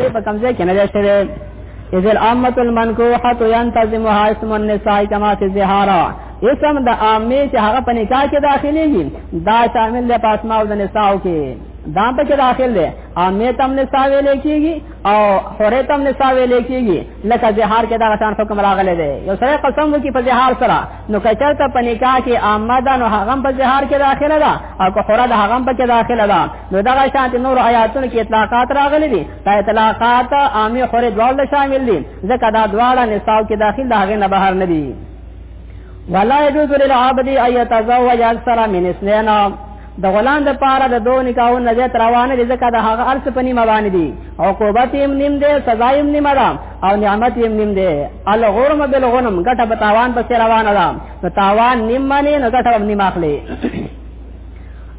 پرې په کوم ځای کې نه شوی اذ الامه المنکوحه ينتظمها اسم النساء كما في الزهاره اسم د عامه چې هغه په نکاح کې داخليږي دا شامل دی په اسماء او د نساء کې دا په کې داخل دی عامه تم نساء ویل کېږي او حره تم نساء ویل کېږي لکه زهار کې دا شان حکم راغلی دی یو سره قسم وکي په زهار سره نو کچرته په نکاح کې عامه ده نو هغه په زهار کې داخله ده او که خورا ده هغه په کې داخله ده نو دغه شانت نور آیاتونو کې اطلاقات راغلي دي دا اطلاقات عامه خورې دواړه شامل دي ځکه دا دواړه نساو کې داخل ده هغه نه بهر نه دي ولا يجوز للعبد ان يتزوج اكثر من اثنين د غلام د پاره د دوه نکاحو نه زیات روانه دي ځکه د هغه ارث په نیمه باندې دي عقوبت یې نیم دی سزا یې نیمه ده او نعمت یې نیم دی الغرم بالغنم ګټه په تاوان پسې روانه ده نو تاوان نیم باندې نو ګټه هم نیم اخلي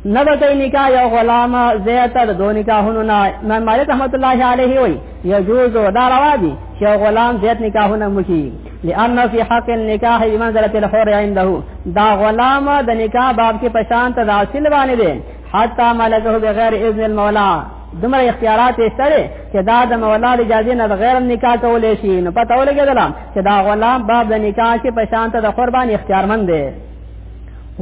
نه به کوي نکاح یو غلام زیات د دوه نکاحونو نه امام مالک رحمت الله علیه وی یجوز دا روا دي چې غلام زیات نکاحونه مخي لأن في حق النکاح بمنزلة الحر عنده دا غلام د نکاح باب کې پشان ته داخل باندې دي حتی ملکه بغیر اذن المولا دمر اختیارات اشتره چې دا د مولا د اجازه نه غیر نکاح کولې شي نو پته ولګیدل چې دا غلام باب د نکاح کې پشان ته د قربان اختیارمند دی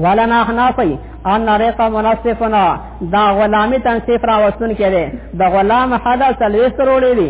ولنا حنافی ان رقا منصفنا دا غلامی تنصیف را وستون کړي دا غلام حدا سلوي سروړي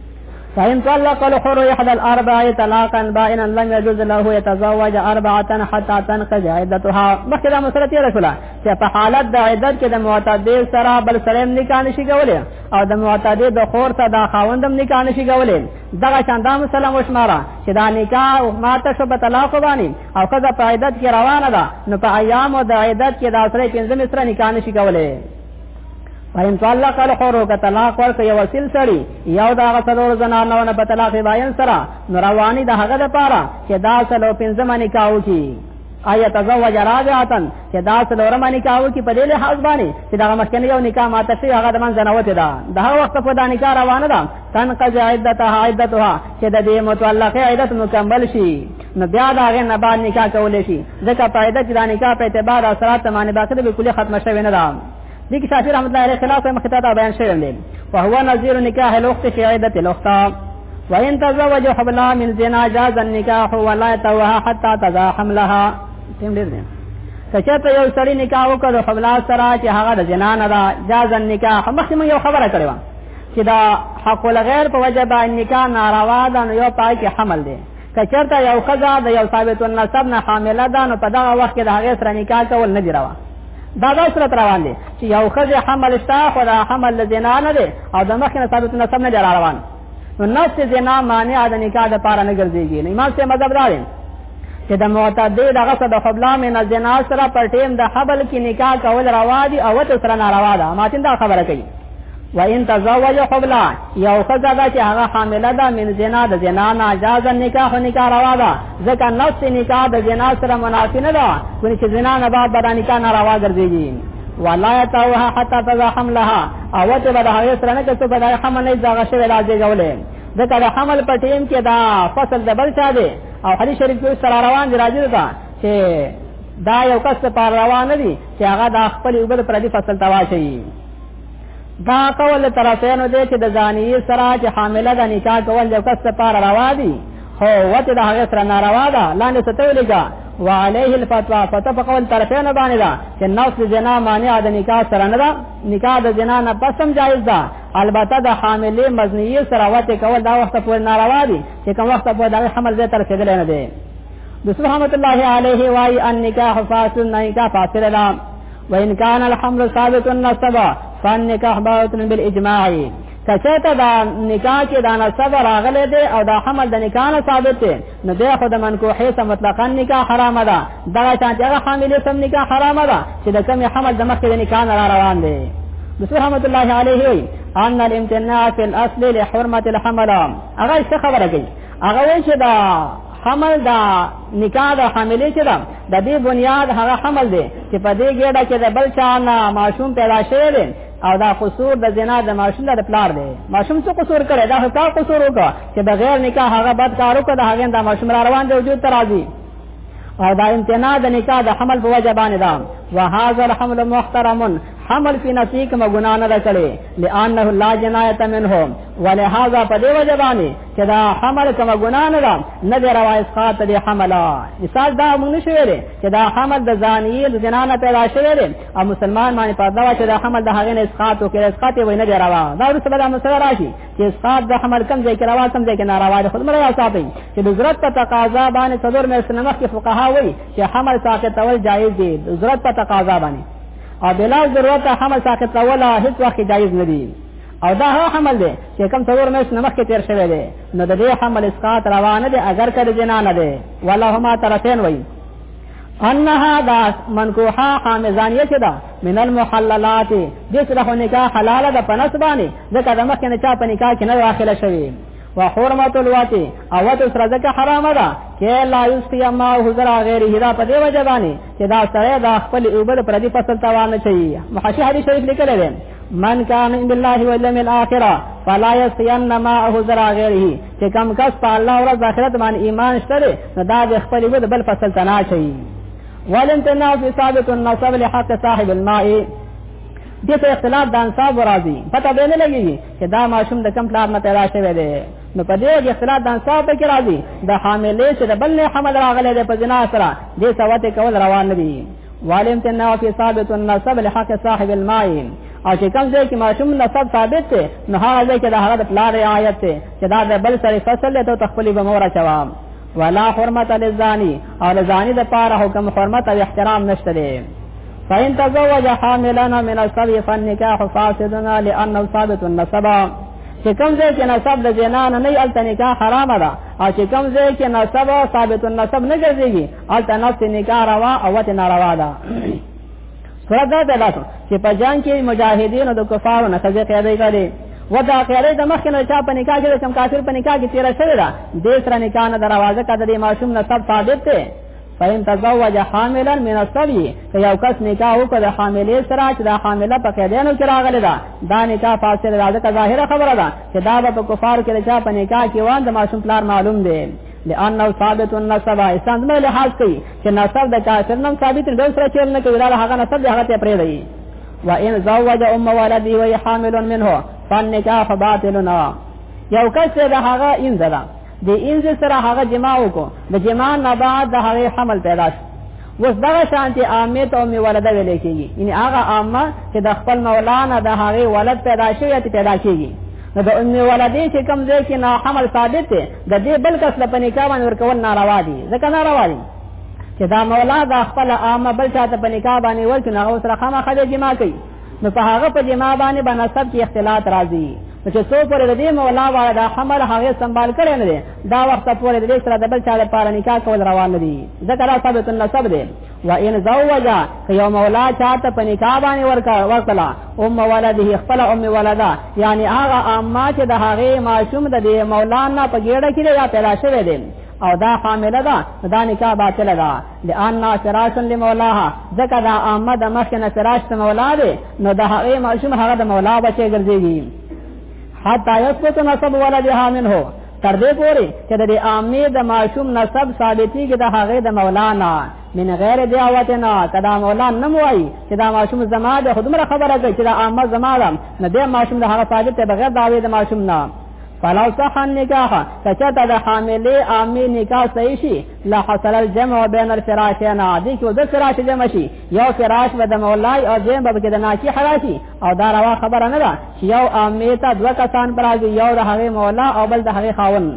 فإن طلق الحر إحدى الأربع طلاقا بائنا لم يجوز له يتزوج أربعة حتى تنقضي عدتها مخکې دا مسله تېره شوله چې په حالت د عدت کې د معتدې سره بل سره هم نکاح نشي کولی او د معتدې د خور ته دا خاوند هم نکاح نشي کولی دغه شان دا مسله وشماره چې دا نکاح ماته شو په طلاق باندې او ښځه په عدت کې روانه ده نو په ایامو د عدت کې دا سره پنځه مصره نکاح نشي کولی پاین تو الله کال خورو که طلاق ورک یو وسیل سړی یو دا غسلور زنانو نه په طلاق باین سره نو رواني د هغه د پاره چې دا سلو پنځم نکاو کی آیا تزوج رابعتن چې دا سلورم نکاو کی په دې له حوض باندې چې دا مخکنی یو نکاح ماته شي هغه د من زنوته ده د هغه وخت په دا نکاح روانه ده تنقض عدتها عدتها چې د دې متعلقه عدت مکمل شي نو بیا دا غي نه بعد نکاح کول شي ځکه پایده چې دا نکاح په اعتبار اثرات معنی باقي به کلی ختم شوی نه ده دي کې شافعي رحمت الله علیه خلاف مخته دا بیان شوی دی فهو نظیر نکاح الاخت فی عیدت الاخت وان تزوج حبلا من زنا جاز النکاح ولا توها حتى تضع حملها تم دې نه کچته یو سړی نکاح وکړ حبلا سره چې هغه د زنا نه ده جاز النکاح مخکې یو خبره کړې و چې دا حق الغیر په وجه باندې نکاح ناروا ده نو یو پای کې حمل دی که چېرته یو ښځه د یو ثابت النسب نه حامله ده نو په دغه وخت کې د هغې سره نکاح کول نه دي روا دا دا صورت روان دي چې یو ښځه حمل شته خو دا حمل د زنا نه دی او د مخکې نه ثابت النسب نه دی روان نو نفس زنا مانع د نکاح د پاره نه ګرځيږي نو امام صاحب مذهب دا دی چې د معتدی دغه څه د خپلا مې نه زنا سره پر ټیم د حبل کې نکاح کول روا دي او ته سره ناروا ده ماتین دا خبره کوي و ان تزوج قبلا یو خزا دا چې هغه حامله ده من زنا د زنا نه جاز نکاح نکاح روا ده ځکه نفس نکاح د زنا سره منافی نه ده ونی چې زنا نه بعد بد نکاح نه روا ګرځيږي ولا يتوها حتى تضع حملها او ته به هغه سره نه کڅو بدای حمل نه ځاغه شوی راځي غولې ځکه د حمل په ټیم کې دا فصل د بل چا دی او حدیث شریف کې سره روان دی راځي دا چې دا یو کس په روان دي چې هغه د خپل یو بل پردي فصل توا شي دا قول طرفینو دی چې د زانیې سره چې حامله د نکاح کول یو کس لپاره روا دي هو وته د هغه سره ناروا ده لاندې ستویل کا وعليه الفتوا فتوا قول طرفینو باندې دا چې نفس جنا مانع د نکاح سره نه ده نکاح د جنا نه پسم جایز ده البته د حاملې مزنیه سره وته کول دا وخت پورې ناروا دي چې کوم وخت پورې دا حمل زه تر کېدل نه دي رسول رحمت الله علیه وای ان نکاح فاسد نه نکاح فاسد ده وان كان الحمل ثابت النسب فالنکاح باطل بالاجماع کچته دا نکاح کې دا نسب راغله دي او دا حمل د نکاح نه ثابت دي نو دا خو د منکوحې سم مطلقاً نکاح حرام ده دا چې هغه حاملې سم نکاح حرام ده چې د کمی حمل د مخکې د نکاح نه را روان دي بسم رحمت الله علیه وی ان الامتناع فی الاصل لحرمت الحمل هغه څه خبره کوي هغه چې دا حمل دا نکاح د حاملې چې ده د دې بنیاد هغه حمل دی چې په دې ګډه کې د بل چا نه ماشوم پیدا شوی دی او دا قصور د زنا د ماشوم د پلار دی ماشوم څه قصور کړي دا هڅه قصور وکړه چې د غیر نکاح هغه بد کار وکړه د هغه د ماشوم را روان دی وجود ترازی او دا امتناع د نکاح د حمل په وجه باندې ده وهذا الحمل محترم حمل کی نسی کما گناہ نہ کرے لانه لا جنایت منه ولهذا پدې وجه باندې چې دا حمل کما گناہ نه ده نه دی روایت خاط دې حمل مثال دا موږ نشو ویلې چې دا حمل د زانی د جنانه پیدا شوی دی او مسلمان باندې پردا چې دا حمل د هغه نه اسقاط او کې اسقاط وي نه دی روا دا ورته بل مسله راشي چې اسقاط د حمل کم ځای کې روا کم ځای کې ناروا ده خود مریا صاحب چې د ضرورت په تقاضا باندې صدر مې سنمخ کې فقها وایي چې حمل ساقط اول جایز دی ضرورت په تقاضا باندې او بلا ضرورت حمل ساقط کول هیڅ وخت جایز نه دی او دا هغه حمل دی چې کم څلور میاشتې نه مخکې تیر شوی دی نو د دې حمل اسقاط روانه دی اگر کله جنا نه دی ولهما طرفین وایي انها دا منکوحه حامزانیه چې دا من المحللات دې سره خو نکاح حلاله ده په نس باندې ځکه د مخکې نه چا په نکاح کې نه داخله شوی وحرمت الواتی او وت سره ځکه حرامه ده کې لا یسقي ما حضر غیر هدا په دې وجه باندې چې دا سره دا خپل اوبه د پردي فصل ته وانه چي محشي حدیث شریف لیکل دی من کان عند الله واليوم الاخر فلا يسين ما احذر غيره چې کم کس په الله او د آخرت باندې ایمان شته نو دا د خپل اوبه د بل فصل ته نه چي ولنتنا في ثابت النصب لحق صاحب الماء دې ته اختلاف د انصاب راځي پته به نه لګي چې دا ماشوم د کم پلان نه پیدا شوی دی نو په دې کې اختلاف د انصاف په کې راځي د حاملې چې د بل نه حمل راغله د په جنا سره دې سوات کول روان نه دي والم تنا فی ثابت النسب لحق صاحب الماء او چې کوم ځای کې ماشوم نسب ثابت دی نو هغه ځای کې د هغه د پلار رعایت دی چې دا د بل سره فصل له ته خپل به مور چوام ولا حرمت للزانی او لزانی د پاره حکم حرمت او احترام نشته دی فإن تزوج حاملا من الصبي فالنكاح فاسد لأنه ثابت النسب چې کوم ځای کې نسب د زنا نه نه الته نکاح حرام ده او چې کوم ځای کې نسب ثابت النسب نه ګرځي الته نفس نکاح روا او وته ناروا ده سورۃ دا ده چې په جان کې مجاهدین او د کفارو نه څه قیادې کړي ودا قیادې د مخ نه چا په نکاح کې چې کافر په نکاح کې تیر شوی دا د سره نکاح نه دروازه کده د ماشوم نسب ثابت ده فإن تزوج حاملا من الصبي که یو کس نکاح وکړ د حاملې سره چې دا حامله په قیدانو کې راغلی ده دا نکاح فاسد ده ځکه ظاهره خبره ده چې دا به په کفار کې د چا په نکاح کې وان د ماشوم پلار معلوم دی لانه ثابت النسب اسلام دې له حاصل کوي چې نسب د کافر نن ثابت نه سره چیل نه کوي دا هغه نسب دی هغه ته پرې دی وان زوج ام ولدي وهي حامل منه فالنکاح باطل یو کس د هغه انځه د انځ سره هغه جما وکړو د جما نه بعد د هغه حمل پیدا شو وس دغه شانتي عامت او می ولده ویل کېږي یعنی هغه عامه چې د خپل مولانا د هغه ولد پیدا شوی یا پیدا کېږي نو د ام ولدې چې کم ځای کې نه حمل ثابت دی د دې بل کس له پنیکا باندې ورکول ناروا دي ځکه ناروا دي چې دا مولا د خپل عامه بل چاته پنیکا باندې ورکړي نو هغه سره خامخا جما کوي نو په هغه په جما باندې بنسب کې اختلاط راځي نو چې څو پر دې مولا والا دا حمل هغه سنبال کړي نه دي دا وخت پر دې سره د بل چا لپاره نکاح کول روان نه دي ذکر ثابت النسب دي وان زوجا که یو مولا چاته په نکاح باندې ورکا ورکلا ام ولده خپل ام ولدا یعنی هغه اما چې د هغه ماشوم د مولانا په ګډه کې یا پیدا شوی دی او دا حامله ده دا نکاح باطل ده لأن فراش لمولاها ځکه دا عامه د مخکې نه فراش ته مولا دی نو د هغې ماشوم هغه د مولا بچی ګرځېږي حتی یثبت نسب ولدها منه تر دې پورې چې د عامې د ماشوم نسب ثابتېږي د هغې د مولا نه من غیر دعوتنا کدا مولا نه وایي چې دا ماشوم زما د خودمره خبره کوي چې دا عامه زما ده نه د ماشوم د هغه ثابت بغیر دعوې د ماشوم نه فلو صح النکاح کچته د حاملې عامې نکاح صحیح شي لا حصل الجمع بین الفراشین دې کې د فراش جمع شي یو فراش به د مولای او جمع به کې د ناکی حراشي او دا روا خبره نه ده چې یو امیتا دوه کسان پر یو د هغه مولا او بل د هغه خاون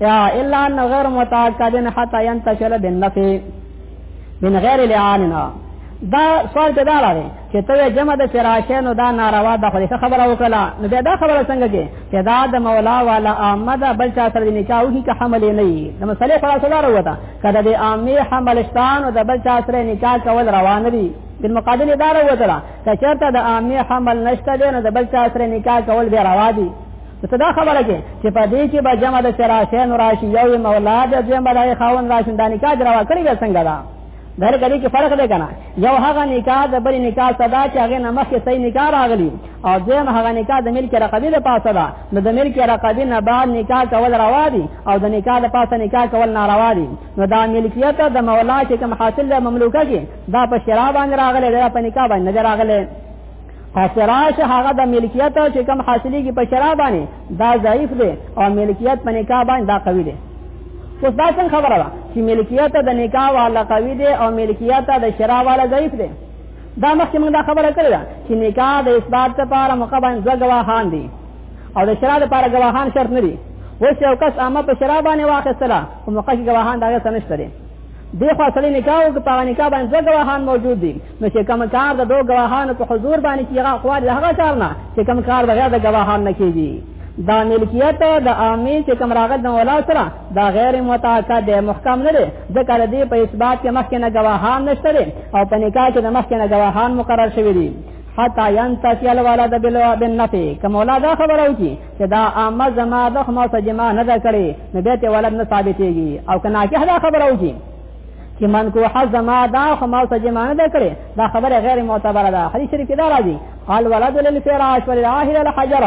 یا الا ان غیر متاکدن حتا ينتشل بالنفي من غیر لعاننا دا سوال ته دا راغی چې ته جمع د چراشه نو دا ناروا د خلیفه خبره وکړه نو بیا دا خبره څنګه کې چې دا د مولا والا احمد بل چا سره نکاح وکړي که حمل نه وي د مسلې خلاص لاره وته کله د عامه حملستان او د بل چا سره نکاح کول روان دي په مقابل دا وروته چې چرته د عامه حمل نشته دی نو د بل چا سره نکاح کول به روا دي ته دا خبره کې چې په دې کې به جمع د چراشه نو راشي یو مولا د جمع د خاون راشندانې کا دروا کړی څنګه دا دغه کړي کې فرق دی کنه یو هغه نکاح د بل نکاح صدا چې هغه نمخ کې صحیح نکاح راغلی او دیم هغه نکاح د ملک رقبه له پاسه ده نو د ملک رقبه نه بعد نکاح کول روا دي او د نکاح د پاسه نکاح کول ناروا دي نو دا ملکیت د مولا چې کوم حاصل د مملوکه کې دا په شراب باندې راغلی دا په نکاح باندې راغلی اعتراض هغه د ملکیت چې کم حاصلېږي په شراب باندې دا ضعیف دی او ملکیت په نکاح باندې دا قوي دی اوس دا څنګه خبره ده چې ملکیت د نکاح والا قوي دی او ملکیت د شراب والا ضعیف دی دا مخکې موږ دا خبره کړې ده چې نکاح د اثبات لپاره موقع باندې دوه گواهان دي او د شراب لپاره گواهان شرط نه دي اوس یو کس عامه په شراب باندې واخیستله او موقع کې گواهان دا څه نشته دی خو سړی نکاح او په نکاح باندې دوه گواهان موجود دي نو چې کوم کار د دوه گواهانو په حضور باندې کیږي خو هغه کار نه چې کوم کار بغیر د گواهان نه کیږي دا ملکیت د عامي چې کوم راغد نه ولا سره دا غیر متعاقد دی محکم نه دی ځکه د دې په اثبات کې مخکې نه گواهان نشته او په نکاح کې د مخکې نه گواهان مقرر شوی دي حتا ينتفي الولد بالنفي کوم ولا دا خبره وکي چې دا عامه زما د خمو سره جما نه ده کړې نو به ته ولد نه ثابتېږي او کنا کې دا خبره وږي چې من کو حزما دا خمو سره جما نه ده کړې دا خبره غیر معتبره ده حدیث شریف دا راځي قال ولد للفراش وللعاهر الحجر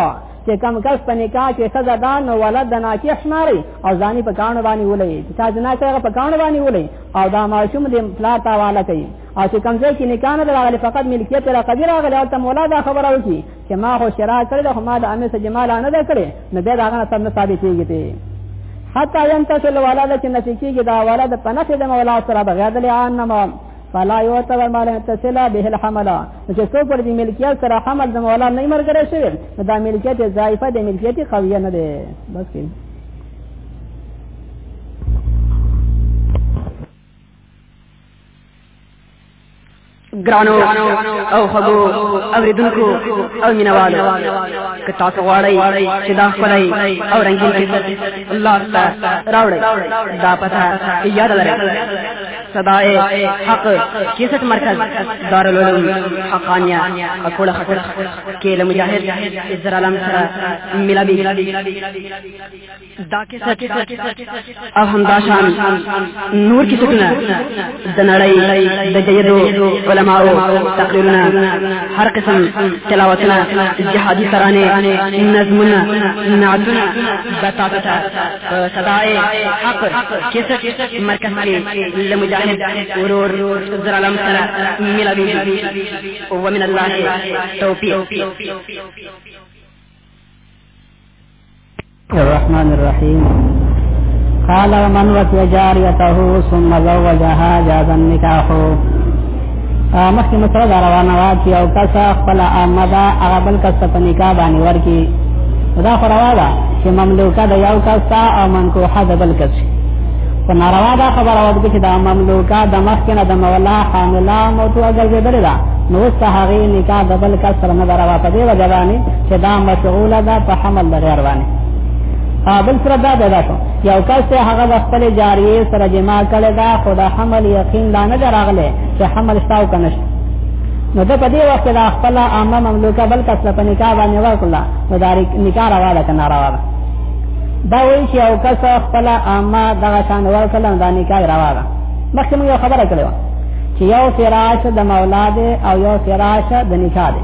چې کم کس په نکاح کې سزا ده نو ولد د ناکیه شماري او ځاني په کانو باندې ولې چې تا جنا کوي په کانو باندې ولې او دا ماشوم دې پلا تاواله کوي او چې کم ځای کې نکاح نه راغلی فقط ملکیت را قبیره غلی او ته مولا دا خبره وکړي چې ما خو شرا کړی دا خو ما د امې سره جمال نه دا کړی نو بیا دا غنه سم نه ثابت کیږي ته حتی ينتصل والا د چې نسکیږي دا والا د پنه د مولا سره بغیر د لعان نه فلا يعتبر ما لم يتصل به الحمل چې څو پر دې ملکیت سره حمل د مولا نه مرګره شي دا ملکیت ضعیفه د ملکیت قویه نه ده بس کې ګرانو او خبو او ردونکو او مینوالو که تاسو غواړئ چې دا خپلای او رنگین قصه الله تعالی راوړئ دا پته یاد لرئ صدائے حق کیسٹ مرکز دارالعلوم حقانیہ اکوڑا خطر کیل مجاہد عزر علم سرا ملا بی دا کې سچ او همداشان نور کې سټونه د نړۍ د جیدو علماو تقریرونه هر قسم تلاوتونه جهادي ترانه نظمونه نعتونه د تاسو ته صداي حق کې سچ مرکز کې د مجاهد ورور زر علم سره ملاوي او من الله توفیق الرحمن الرحيم قال ومن وفي جاريته ثم زوجها جاز النكاح مخکې مسله دا روانه وه چې یو کس خپل عامه ده هغه بل کس ته په نکاح باندې ورکړي دا خو روا ده چې مملوکه د یو کس ته او منکوحه د بل کس خو ناروا ده خبره وکړي چې دا مملوکه د مخکې نه د مولا حامله موتوه ګرځېدلې ده نو اوس هغې نکاح د بل کس سره نه ده روا په دې وجه باندې چې دا مشغوله ده په حمل د غیر باندې بل سره دا پیدا شو یو کس ته هغه د خپل جاریه سره جما کړی دا خو د حمل یقین لا نه راغله چې حمل شته او کنه نو د په دې وخت دا خپل عامه مملوکه بل کس په نکاح باندې ورکړه نو دا نکاح راواله کنه راواله دا وایي چې یو کس خپل عامه دغه شان ورکړه دا نکاح راواله مخکې موږ خبره کړې و چې یو فراش د مولا دی او یو فراش د نکاح دی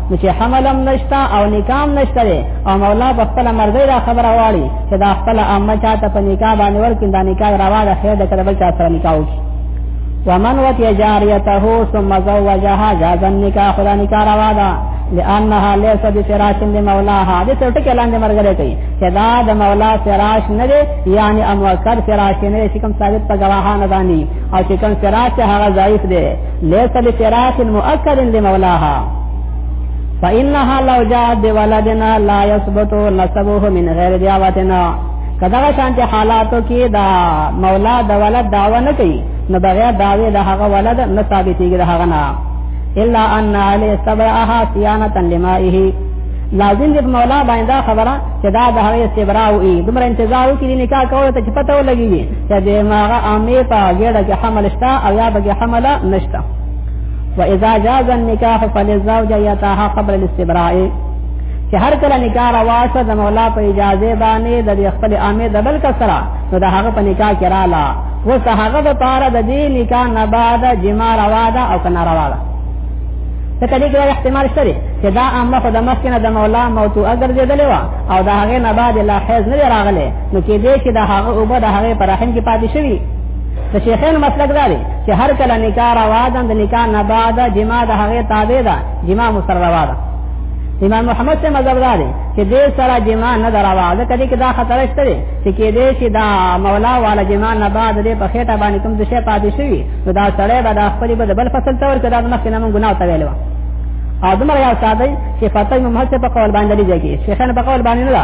نو چې حمل هم نشته او نکاح هم نشته دی او مولا په خپل مرضی دا خبره واړي چې دا خپل عامه چاته په نکاح باندې ورکړي دا نکاح روا ده خیر ده کله بل چا سره نکاح وکړي ومن وتی جاریته ثم زوجها جاز النکاح خدا نکاح روا ده لانها ليس بفراش لمولاها دې څه ټکی لاندې مرګره کوي چې دا د مولا فراش نه دی یعنی اموکر فراش نه دی چې کوم ثابت په گواهانه دانی او چې کوم فراش هغه ضعیف دی ليس بفراش مؤكد لمولاها فإنها لو جاءت بولدنا لا يثبت نسبه من غير دعوتنا کدا شانت حالاتو کې دا مولا د ولد دعوه نه کوي نو بغیر دعوی د هغه ولد نه ثابتېږي د هغه نه الا ان علی استبراها صيانه لمائه لازم دې مولا باندې خبره چې دا د هغه استبراء وي دومره انتظار وکړي نکاح کول ته چې پته ولګي چې د ماغه عامې په ګډه کې حمل شته او یا به حمل نشته و اذا جاز النکاح فللزوج یتاها قبل الاستبراء چې هر کله نکاح راوښه د مولا په اجازه باندې د خپل عامې د بل کسرا نو د هغه په نکاح کې رااله و ته هغه د پاره د دې نکاح نه بعد جما روا ده او کنه روا ده ته کله کې احتمال شته چې دا عامه خدمت کې نه د مولا موضوع اگر دې دلوا او د هغه نه بعد لا حیز نه راغله نو کې دې چې د هغه او به د هغه پر رحم کې پاتې شوی د شیخین مسلک دا دی چې هر کله نکاح روا ده د نکاح نه بعد جما د هغه تابع ده جما مسر روا ده امام محمد سے مذہب دا دی چې دې سره جما نه دروا ده کدي کې دا خطر شته دی چې کې دې چې دا مولا والا جما نه بعد دې په خېټه باندې کوم د شی پاتې شوی نو دا سړی به د خپل به بل فصل تور کړه د مخکې نامو ګناه ته ویلو ادمر یا ساده چې فاطمه محمد په قول باندې لري چې شیخان په قول باندې نه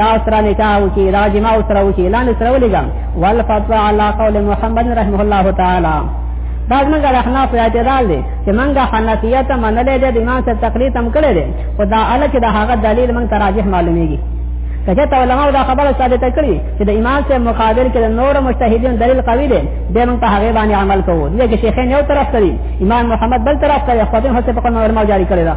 دا سره نکاح وکي دا جما سره وکي اعلان سره ولګم والفتوا على قول محمد رحمه الله تعالی دا موږ د احناف اعتراض دی چې موږ حنفیت منلې دي د امام سره تقلید هم کړی دی او دا اله چې دا هغه دلیل موږ تراجح معلومیږي کله ته علماء دا خبره ثابته کړي چې د امام سره مقابل کې نور مجتهدین دلیل قوي دی د موږ په هغه باندې عمل کوو دغه شیخین یو طرف کوي امام محمد بل طرف کوي خو دې هڅه په کومه علماء جاری کړی دا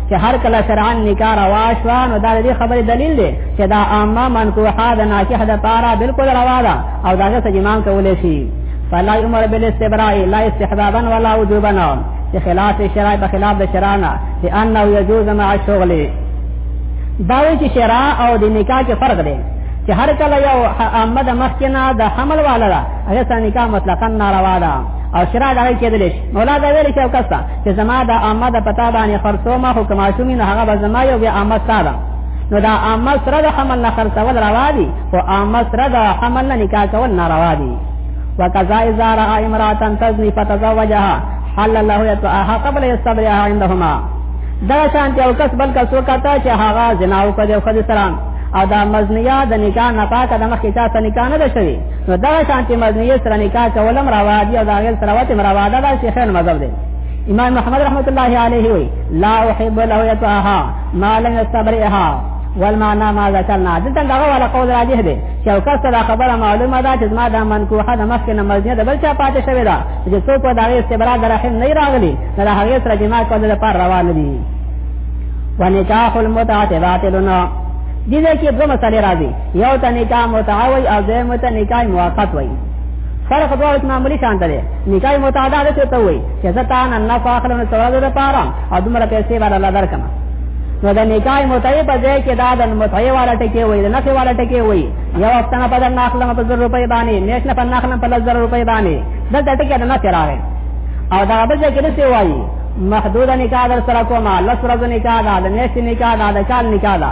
چې هر کله شرعن نکاح روا شو نو دا دې خبرې دلیل دی چې دا عامه منکوحه د ناکحه د پاره بالکل روا ده او داغه سجمان کولې شي فلا عمر بالاستبراء لا استحبابا ولا وجوبا چې خلاف شرع په خلاف د شرع نه چې انه يجوز مع الشغل دا وی چې شرع او د نکاح کې فرق دی چې هر کله یو عامه د مخ کې نه د حمل والا ده هغه سره نکاح مطلقاً ناروا ده او شرع دا کېدلی شي مولا دا ویل چې او کسا چې زما دا عامه د پتا باندې خرڅوم خو کما شومي نه هغه به زما یو بیا عامه ساده نو دا عامه سره د حمل نه خرڅول روا دي او عامه سره د حمل نه نکاح کول ناروا دي وکذا اذا را امراه تزني فتزوجها حل الله يتعها قبل يستبرئها عندهما دا شان ته او کس بل کس وکتا چې هغه زنا او کړي خو دې سلام او دا مزنیا د نکاح نه پاک د مخکې چا ته نکاح نه شوی نو دا شانتی مزنیه سره نکاح کولم راوادی او دا غیر سره وته مراواده دا شیخان مذهب دی امام محمد رحمت الله علیه وی لا احب له یتاها ما لم یستبرئها والمعنى ما ذكرنا دلته دا ولا قول راجح دی چې او کس دا خبره معلومه ده چې ما دا منکوحه د مخکې نه مزنیه د بل چا پاتې شوی دا چې څوک دا غیر استبرا د رحم نه راغلی دا هغه سره جما کول د پر روان دي ونکاح المتعه باطلنا دې کې دوه مسلې راځي یو ته نکاح متعه وي او دویم ته نکاح موقت وي فرق دواړو کې معمولی شان دی نکاح متعه دا څه ته وي چې زه تا نه نه فاخلم سره د پاره او دومره پیسې به الله درکم نو د نکاح متعه په ځای کې دا د متعه والا ټکی وي د نفع والا ټکی وي یو افتنه په دنه اخلم په 100 روپۍ باندې نشنه په نه اخلم په 100 روپۍ باندې دا ټکی د نفع راغی او دا به ځکه څه وایي محدود نکاح در سره کومه لس ورځې نکاح ده د میاشتې نکاح ده د کال نکاح ده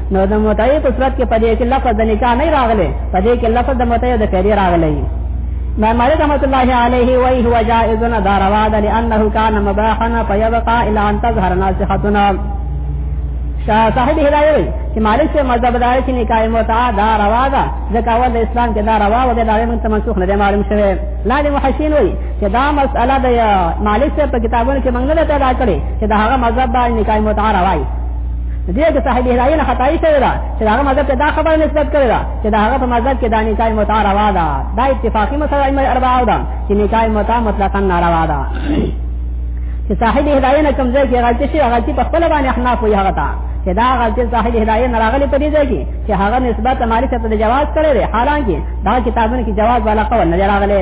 نو د متعی په صورت کې پدې کې لفظ د نکاح نه راغله پدې کې لفظ د متعی د فعلی راغله ما مالک رحمت الله علیه وی هو جائز داروا د لانه کان مباحا فیبقى الى ان تظهر ناسختنا شاه صاحب هدايه وی چې مالک سے مذهب دار چې نکاح متعا دا روا ده ځکه ول اسلام کې دا روا و د دغه من منسوخ نه معلوم شوی لاله محشین وی چې دا مسأله د مالک سے په کتابونو کې منګل ته دا کړي چې دا هغه مذهب باندې نکاح متعا روا دې د صاحب هدايه نه خدای شوی دا چې هغه مذهب ته دا خبره نسبت کړی دا چې دا هغه په مذهب کې دا نکاح متع روا ده دا اتفاقی مسله ایمه اربعه ده چې نکاح متع مطلقاً ناروا ده چې صاحب هدايه نه کوم ځای کې غلطي شي غلطي په خپل باندې احناف وي هغه ته چې دا غلطي صاحب هدايه نه راغلي په دې ځای کې چې هغه نسبت مالک ته جواز کړی دی حالانکه دا کتابونه کې جواز والا قول نه راغلی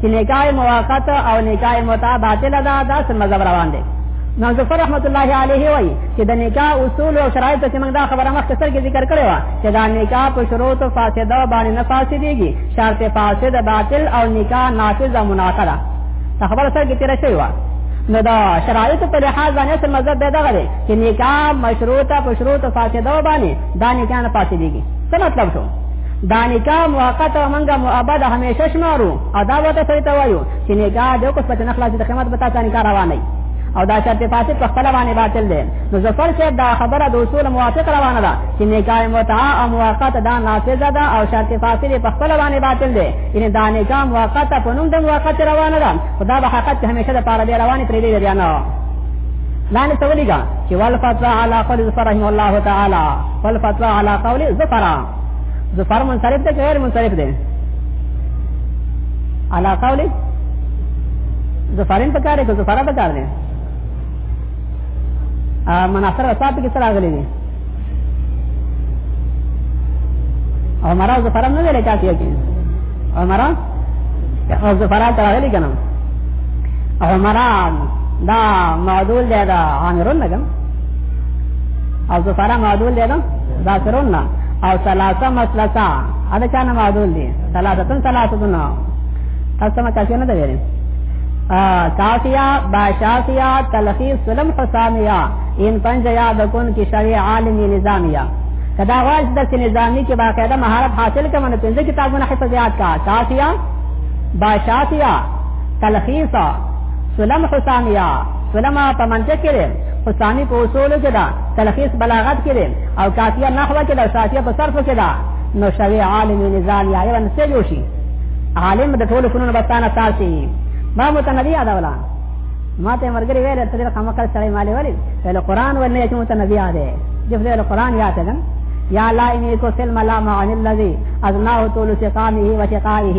چې نکاح موقت او نکاح متع باطل ده دا سم مذهب روان دي نو ظفر رحمت الله علیه وای چې د نکاح اصول او شرایط چې موږ دا خبره مخکې سره ذکر کړې و چې دا نکاح په شروط او فاسده باندې نه فاسدېږي شرط فاسد باطل او نکاح نافذ او مناقضه دا خبره سره کې تیر شوی و نو دا شرایط په لحاظ باندې سم مذهب به دغه دی چې نکاح مشروطه په شروط او فاسده باندې دا نکاح نه فاسدېږي څه مطلب شو دا نکاح موقت او منګه مؤبد همیشه شمارو او دا وته سړی ته وایو چې نکاح د کوس پچ نه خلاص د قیامت به تاسو نکاح روان نه او دا شرط فاسد په خپل باندې باطل دی نو ظفر صاحب دا خبره د اصول موافق روانه ده چې نکاح متعه او موقت دا نافذه ده او شرط فاسد په خپل باندې باطل دی ان دا نکاح موقت په نوم د موقت روانه ده خدا به حقیقت همیشه د پاره دی روانه پرې دی ریانه لاندې څه ولېګا چې والفتوا علی قول ظفر رحم الله تعالی والفتوا علی قول ظفر ظفر منصرف ده غیر منصرف ده علا قولی ظفرین پکاره که ظفره پکاره ده مناصر وصاب کې سره غلي دي او مرا ظفر نه ویل چا کیږي او مرا او ظفر تر غلي کنه او مرا دا معدول دی دا عامرون لګم او سره معدول دی نو دا سرون نه او ثلاثه مثلثه ادا چا نه معدول دی ثلاثه تن ثلاثه تن تاسو ما کافی نه دی ویل کافیا باشافیا تلخیص سلم حسامیا ان پنج یاد کن کی شری عالمی نظامیا کدا واج د نظامی کې باقاعده مهارت حاصل کړم نو پنځه کتابونه حفظ یاد کا کافیا باشافیا تلخیص سلم حسامیا سلمہ په منطق کې دی خو ثاني په اصول کې ده تلخیص بلاغت کې دی او کافیه نحوه کې ده شافیه په صرف کې ده نو شوی عالم نظام یا یو نسې جوشي عالم د ټولو فنون بستانه تاسي ما متنبی یاد ولا ما ته مرګري ویل تر دې خامخا سړی مالې ولی ول قران ول نه چې متنبی یاد دی جب دې قران یاد ده یا لا اني کو سلم لا معنی الذي اذناه طول سقامه وشقائه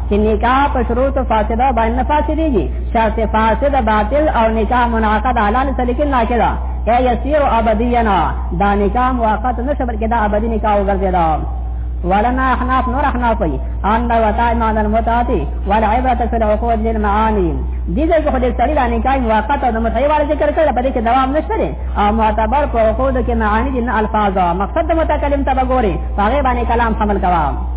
چې نکاح په شروط فاسده باندې نه فاسدېږي شرط فاسد باطل او نکاح منعقد علان سلیکن ناکده اے یسیر ابدینا دا نکاح موقت نشه بلکې دا ابدی نکاح وګرځیدا ولنا احناف نور احناف وي ان دا وتا ایمان المتاتی والعبرت فی العقود للمعانی دې ځای کې خو دې سړی دا نکاح موقت او د متعی وړ ذکر کړل په دې کې دوام نشته او معتبر په عقود کې معانی دي نه الفاظ مقصد متکلم تبګوري هغه باندې کلام حمل کوام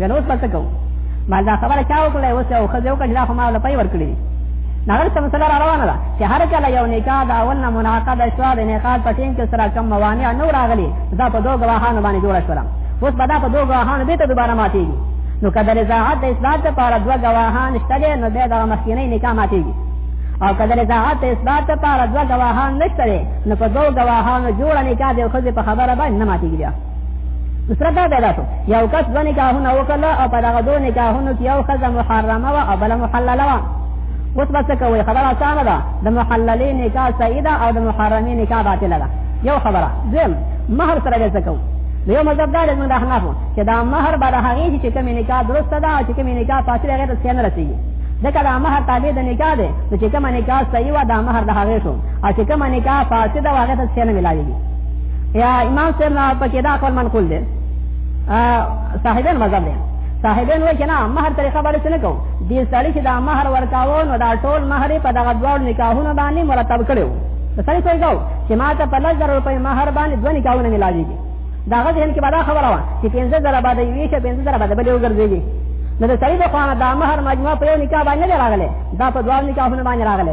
ګنه اوس پته کوم ما دا خبره چا وکړه اوس یو خځه وکړه دا خو ما له پي ورکړي نغل سم سره روانه ده چې هر کله یو نکاح دا اول نه مناقضه شو د نکاح په ټیم کې سره کم موانع نه راغلي دا په دوه غواهانو باندې جوړ شول اوس بدا په دوه غواهانو به ته دوباره ماتيږي نو کله رضاعت د اصلاح لپاره دوه غواهان شته نو به دا مخکینی نکاح ماتيږي او کله رضاعت د اصلاح لپاره دوه غواهان نشته نو په دوه غواهانو جوړ نکاح د خځې په خبره باندې نه ماتيږي سره دا پیدا شو یو کس دوه نکاحونه وکړه او په دغه دوه نکاحونو کې یو ښځه محرمه وه او بله محلله وه اوس به څه کوئ خبره اسانه ده د محللې نکاح صحیح ده او د محرمې نکاح باطله ده یو خبره دویم مهر سره به څه کوو نو یو مذهب دا دی موږ د احنافو چې دا مهر به د هغې شي چې کومې نکاح درسته ده او چې کومې نکاح فاسده هغې ته څه نه رسېږي ځکه دا مهر تابع د نکاح دی نو چې کومه نکاح صحیح وه دا مهر د هغې شو او چې کومه نکاح فاسده وه هغې ته څه نه ملاوېږي یا امام صاحب نه پکې دا خپل منقول دی صاحبین مذهب دی صاحبین وایي چې نه مہر طریقه باندې څه نه کوو دې سړي چې دا مہر ورکاوه نو دا ټول مہر په دغه دوړ نکاحونه باندې مرتب کړو نو سړي کوي کو چې ما ته په لږ زر روپۍ مہر باندې دوه نکاحونه ملاويږي دا غږ هم کې بالا خبره وه چې پنځه زر باندې وي چې پنځه زر باندې بلې وګرځيږي نو د سړي د خوانه دا مہر مجموعه په یو نکاح باندې راغله دا په دوه نکاحونه باندې راغله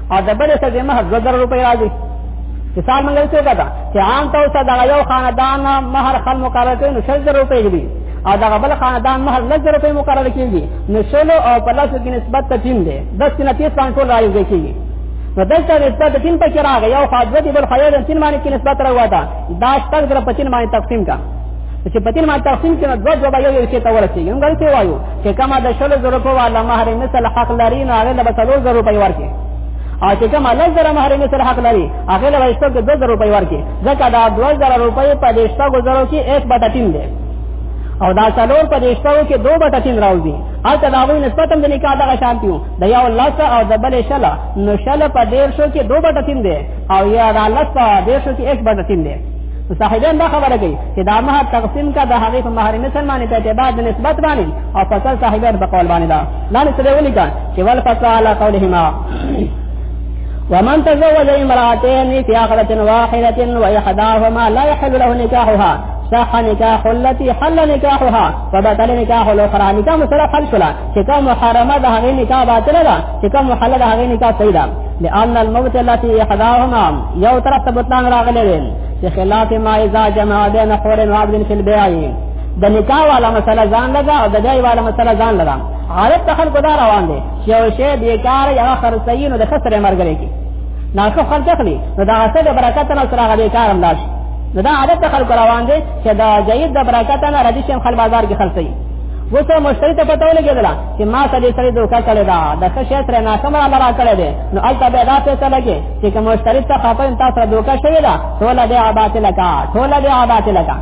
او د بلې څه دې مه دوه زره روپۍ راځي چې سال منګل څه کړه چې عام ته اوسه دغه یو خاندان مهر خل مقرر کړي نو شل زره روپۍ دي او دغه بل خاندان مهر لږ زره روپۍ مقرر کېږي نو شلو او په لاسو کې نسبت ته ټیم دی دس نه تیس باندې ټول رايوځای کېږي نو دلته نسبت ټیم پکې راغی یو خاص دی بل خیر ټیم باندې کې نسبت راوړه دا شپږ زره په ټیم باندې تقسیم کړه چې په تیر ما تقسیم کې دوه دوه یو یو شي ته ورسیږي موږ ته وایو چې کما د شل زر په والا مہر مثل حق لري نو هغه له بسلو زر په ورکه او چې کما له زر مہر مثل حق لري هغه له وایسته کې دوه زر په ورکه ځکه دا دوه زر روپۍ په دېشته گزارو کې 1 بټه 3 دی او دا څلور په دېشته کې 2 بټه 3 راوځي البته دا غوي نسبت هم د نکاح دغه شان دیو د یو لس او د بل شل نو شل په دېرشو کې 2 بټه 3 دی او یا دا لس په دېرشو کې 1 بټه 3 دی صاحبین دا خبره کوي چې دا مه تقسیم کا د هغه په مہر مثل باندې په اعتبار د نسبت باندې او فصل صاحبین په قول باندې دا لاندې څه ویل کا چې ول فصل علی قولهما ومن تزوج امرأتين في عقدة واحدة وإحداهما لا يحل له نكاحها صح نکاح التي حل نکاحها فبطل نکاح الاخرى نکاح مسلح حل شلا چې کوم محرمه ده هغه نکاح باطل ده چې کوم محل ده هغه نکاح صحیح ده لأن الموت التي يحذاهما یو طرف ته بطلان راغلی دی چې خلاف ما اذا جمع بين حور وعبد في البيع د نکاح والا مسله ځان لګا او د بیع والا مسله ځان لګا عادت ته خلکو دا روان دي چې یو شی بیکار یا خرڅي نو د خسرې مرګ لري ناخو خرڅ کړي نو دا اصل برکت نه سره غوي کارم لاش نو دا عادت ته خلکو روان دي چې دا جيد د برکت نه ردی شم خل بازار کې خرڅي وسه مشتری ته پتاو لګیدل چې ما سړي سړي دوکا کړی دا د څه شي سره ناسم را لرا کړی دی نو البته به دا څه لګي چې کوم مشتری ته خپل تاسو سره دوکا شوی دا ټول دې عادت لگا ټول دې عادت لگا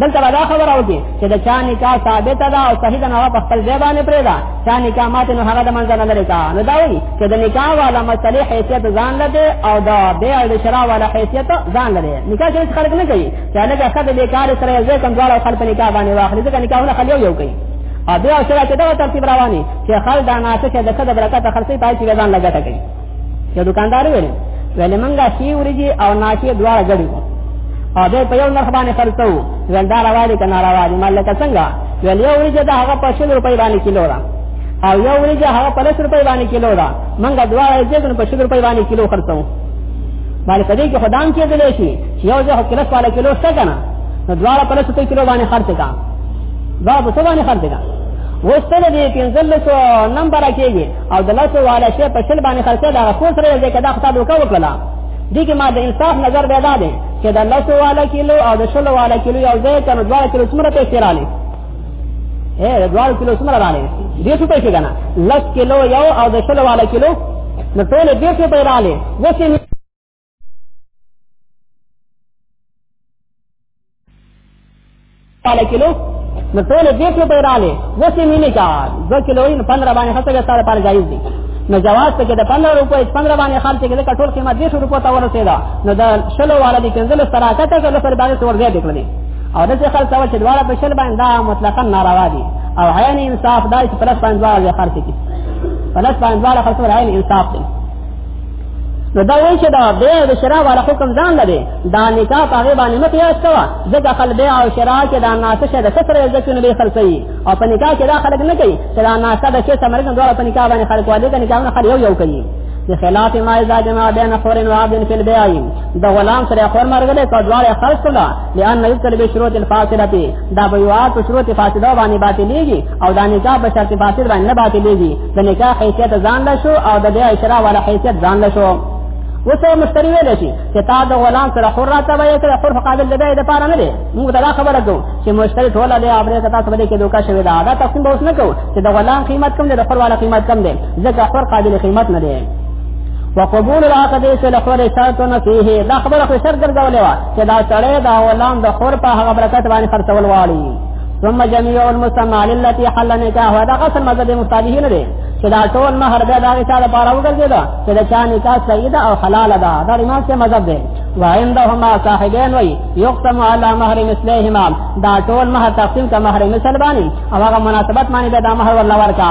دلته دا خبر او کې چې د چا نکاح ثابت ده او صحیح ده نو په خپل ځای باندې پرې ده چا نکاح ماته نو هغه د منځه نه لري کا نو دا وایي چې د نکاح والا مسلې حیثیت ځان لده او دا بیع د شرع والا حیثیت ځان لده نکاح هیڅ خلک نه کوي چې لږه څه د بیکار سره یو ځای کوم دواړه خپل په نکاح باندې واخلي ځکه نکاحونه خل یو یو کوي او بیا سره چې دا ترتیب رواني چې خل دا ناشه چې د خد برکت خرڅې پای چې ځان لګټه کوي یو دکاندار ویل ویل منګه شی ورږي او ناشه دواړه ګړي او دوی په یو نرخ باندې خرڅو ویل دا روا دي کنه روا دي مالک څنګه ویل یو ورځ دا هغه په 100 روپۍ باندې کیلو را او یو ورځ هغه په 100 روپۍ باندې کیلو را منګه دواړه یې ځګن په 100 روپۍ باندې کیلو خرڅو باندې پدې کې خدام کې دلې شي چې یو ځه کلس والا کلو څه کنه نو دواړه په لسو کلو باندې خرڅ کا دا په څه باندې خرڅ کا وستل دې پنځلسو نمبر کېږي او د لاسو والا شی په شل باندې خرڅه دا خو سره دې کدا خطا دوکا وکړه دې کې ما د انصاف نظر پیدا دی چې د لاسو والا کیلو او د شل والا کیلو یو ځای کنه دواړه کیلو څومره پیسې رالي اے دوار کیلو سمره رااله دې څه پېښه کنه لس کیلو یو او د شلو والا کیلو نو ټول دې څه پیدا لې وسه والا کیلو نو ټول دې څه پیدا لې وسه مینه کا 2 کیلو یې 15 باندې خطر کې سره پر جایز دي نو جواز ته کې د 15 روپۍ 15 باندې خال ته کې د ټول قیمت 200 روپو ته ورسېدا نو د شلو والا دې کنځل سره کته کې لفر باندې ور زیات کړی او د څه خلک چې دواړه په شل باندې دا مطلقاً ناروا دي او عین انصاف دا چې پلس باندې دواړه خرڅ کړي پلس باندې دواړه خرڅ عین انصاف دی نو دا وایي چې دا بیا د شرع والا حکم ځان لري دا نکاح هغه باندې مت یاس کوا ځکه خل بیا او شرع کې دا ناسه شه د کثر ځکه نه به خلصي او په نکاح کې دا خلک نه کوي چې دا ناسه د څه سمرګ دوه په نکاح باندې خلک والي د نکاح نه خل یو یو کوي بخلاف ما اذا جمع بين حر وعبد في البيع د غلام سره خور مرګله کو دواړه خرج کړه لئن يبتل بشروط الفاصله دا بيوات شروط فاسده باندې باطلېږي او دا نکاح په شرط فاسد باندې نه باطلېږي د نکاح حیثیت ځان له شو او د بيع شرا ولا حیثیت ځان له شو وسه مشتری ویل شي چې تا د غلام سره خور راته وایې سره خور فقابل د بيع د پاره نه دی موږ دا خبره کوو چې مشتری ټوله دی او بل کته سره کې دوکا شوی دا دا تقسیم به اوس نه کوو چې د غلام قیمت کم دی د خور والا قیمت کم دی ځکه خور قابل قیمت نه دی وقبول العقد سره خور شرط نه فيه دا خبره خو شرط ګرځولې و چې دا سړی دا غلام د خور په هغه برکت باندې خرڅول واړي ثم جميع المسمى للتي حل نکاح دا غسل مذهب مصالحین دی چې دا ټول مہر به دا چا لپاره وګرځیدا چې دا چا نکاح صحیح ده او حلال ده دا امام سے مذهب دی وعندهما صاحبین وی یقسم علی مہر مثلهما دا ټول مہر تقسیم کا مہر مثل باندې او هغه مناسبت باندې دا مہر والله ورکا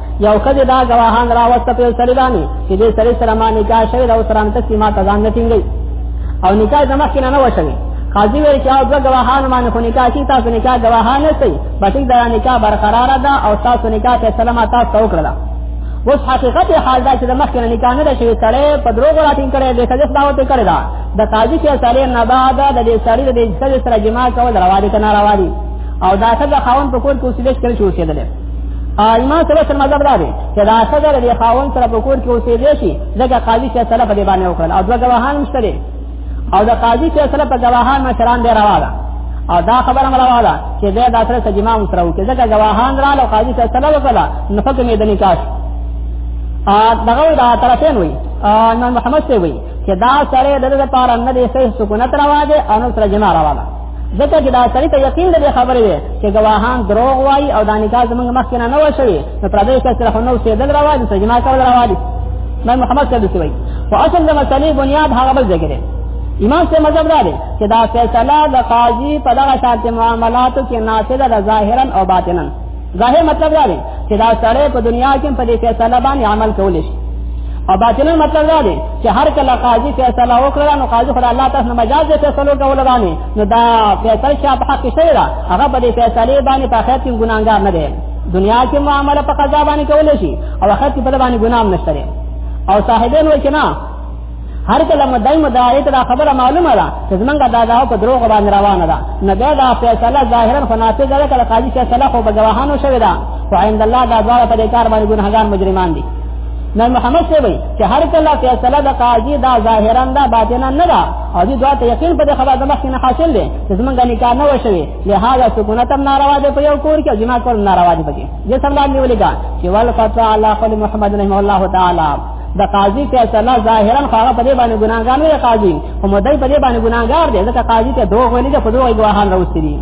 یو کده دا گواهان را وست په سړی باندې چې دې سړی سره ما نکاح شوی دا سره انت سیما تزان نه ټینګي او نکاح زما کې نه وشوي قاضي ویل چې او دغه گواهان باندې خو نکاح شي تاسو نکاح گواهان نه سي بټي دا نکاح برقرار ده او تاسو نکاح ته سلام تاسو وکړه اوس حقیقت حال دا چې د مخکې نکاح نه شوی سړی په دروغ راټینګ کړي د سجد دعوت کړي دا د قاضي کې سړی نه بعد د دې سړی د دې سره جما کول روا دي کنه روا دي او دا څنګه خاون په کور کې اوسېدل شي اوسېدل ایمان سره سره مذهب دا دی چې دا صدر دی خاون سره په کور کې اوسېږي شي ځکه قاضي چې سره په دی باندې وکړ او دوه غواهان مشته او دا قاضي چې سره په غواهان مشران دی روا ده او دا خبره ملوا ده چې دا د سره سجما سره وکړي ځکه غواهان را لو قاضي چې سره وکړ نو فکر مې د نکاح ا دغه دا طرفین وي نو محمد سی وي چې دا سره د لپاره نه دی صحیح سکونت روا ده او نو سره جما روا ده ځکه چې دا سړی ته یقین دې خبرې وي چې گواهان دروغ وایي او دا نکاح زمونږ مخکې نه نو شوی نو پردې کې سره خو نو سیدل راوالي چې جما کول راوالي نو محمد صلی الله علیه وسلم خو اصل د مسلې بنیاد هغه بل ځای دی امام سے مذهب دا دی چې دا فیصله د قاضي په دغه شان معاملاتو کې ناسده ده ظاهرا او باطنا ظاهر مطلب دا دی چې دا سره په دنیا کې په دې فیصله باندې عمل کول شي او باطن مطلب دا دی چې هر کله قاضي فیصله وکړه نو قاضي خدای الله تعالی مجاز دې فیصلو کول باندې نو دا فیصله چې په حق شوی دا هغه په دې فیصله باندې په خیر کې ګناګار نه دی دنیا کې معاملې په قضا باندې کول شي او خیر کې په باندې ګنام نشته او صاحبین وکنا هر کله مدای مدعی ته دا خبره معلومه ده چې زمونږه دا دا په دروغ باندې روانه ده نه بیا دا فیصله ظاهرا فنافذ ده کله قاضي فیصله خو به ګواهانو شوی ده خو عند الله دا دواړه په دې کار باندې ګناهګار مجرمان دي نو محمد څه وایي چې هر کله فیصله د قاضي دا ظاهرا دا باطنا نه ده او دې دوه ته یقین په دې خبره د مخکې نه حاصل دي چې زمونږ نکاح نه وشوي لهدا سکونت هم ناروا ده په یو کور کې جماعت کول ناروا دي پکې دې سم لاندې ولګا چې ول قطع الله محمد رحمه الله تعالی د قاضي فیصله ظاهرا هغه په دې باندې ګناګار نه قاضي خو مدعي په دې باندې ګناګار دی ځکه قاضي ته دوه غوړي ده په دوه ګواهان راوستي دي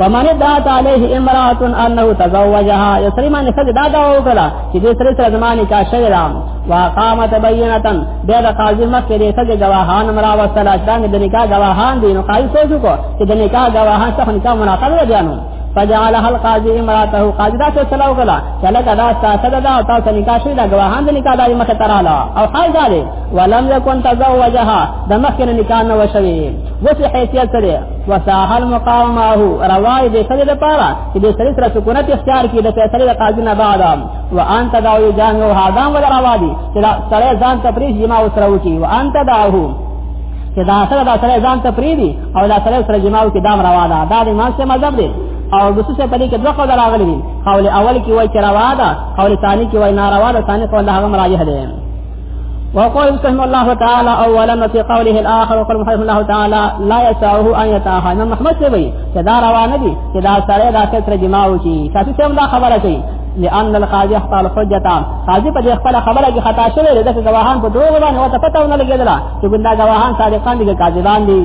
ومن دعت عليه امراه انه تزوجها يسري من خد دا دا وکړه چې دې سره سره زمانه کا شوی رام واقامت بینتن بیا د قاضي مخ کې دې سره گواهان مرا وصلا شان د نکاح گواهان دي نو قاضي سوچو کو چې د نکاح گواهان څخه نکاح مناقضه دي نو فجعلها القاضي امراته قاضي دا څه سلام وکړه چې لکه دا تاسو دا او تاسو نکاح شوی دا غواهان د نکاح دای مخه تراله او حال دا دی ولم يكن تزوجها د مخکې نکاح نه وشوي وسه حیثیت سره وساحل مقامه روای دې سره د پاره چې د سره سره سکونت اختیار کړي د فیصله د قاضي نه بعد او انت داو جامع هاذان ولا روادي چې سره ځان تفریح جما وسره وکي وانت داو چې دا سره دا سره ځان تفریح او دا سره سره جماعو کې دام روا ده دا د امام سے مذهب دی او رسو سے پدې کې دوه قول راغلي دي قول اول کې وایي چې روا ده قول ثاني کې وایي ناروا ده ثاني قول هغه مراجح دی وقول ابن الله تعالى اولا وفي قوله الاخر وقال محمد الله تعالى لا يسعه ان يتاها امام محمد سے وایي چې دا روا نه دي چې دا سره دا سره جماعو شي شافعي سے دا خبره کوي لأن القاضي اخطا الحجة قاضي په خپل خبره کې خطا شوی دی د ګواهان په دوه باندې وته پته ونه لګیدله چې ګندا گواهان صادقان دي کاذبان دي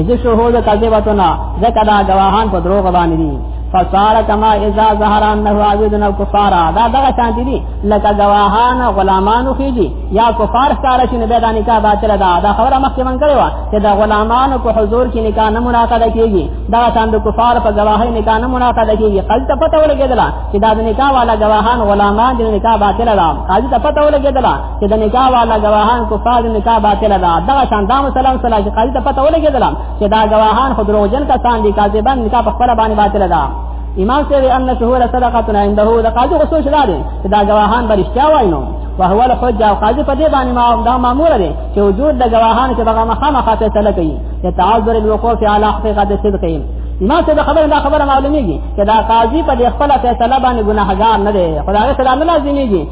اذ شهود کذبتنا ذکر دا گواهان په دروغ باندې دي فصار کما اذا ظهر انه عبدن الكفار دا دغه شانتی دي لکه گواهان غلامانو کیږي یا کفار سره چې نه دا نکاح باطل ده دا خبره مخکې من کړې و چې دا غلامانو په حضور کې نکاح نه مناقضه کیږي دا شان د کفار په گواهی نکاح نه مناقضه کیږي قل ته پته ولګېدل چې دا د نکاح والا گواهان غلامان د نکاح باطل ده قاضي ته پته ولګېدل چې د نکاح والا گواهان کفار د نکاح باطل ده دغه شان دا مسلمان صلی الله علیه ته پته ولګېدل چې دا گواهان خو دروغجن کسان دي کاذبان نکاح په خپل باندې باطل ده امام سیوی ان شهور صدقه عنده د قاضي غسو شدا دي چې دا گواهان برشتیا وای نو وهو الحجه او قاضي په دې باندې ما دا مامور دي چې وجود د گواهان چې دغه مخامخه فیصله کوي چې تعذر الوقوف علی حقیقت صدقهم ما ته دا خبره دا خبره معلومیږي چې دا قاضي په خپل فیصله باندې ګناهګار نه دی خدای سره نه لازميږي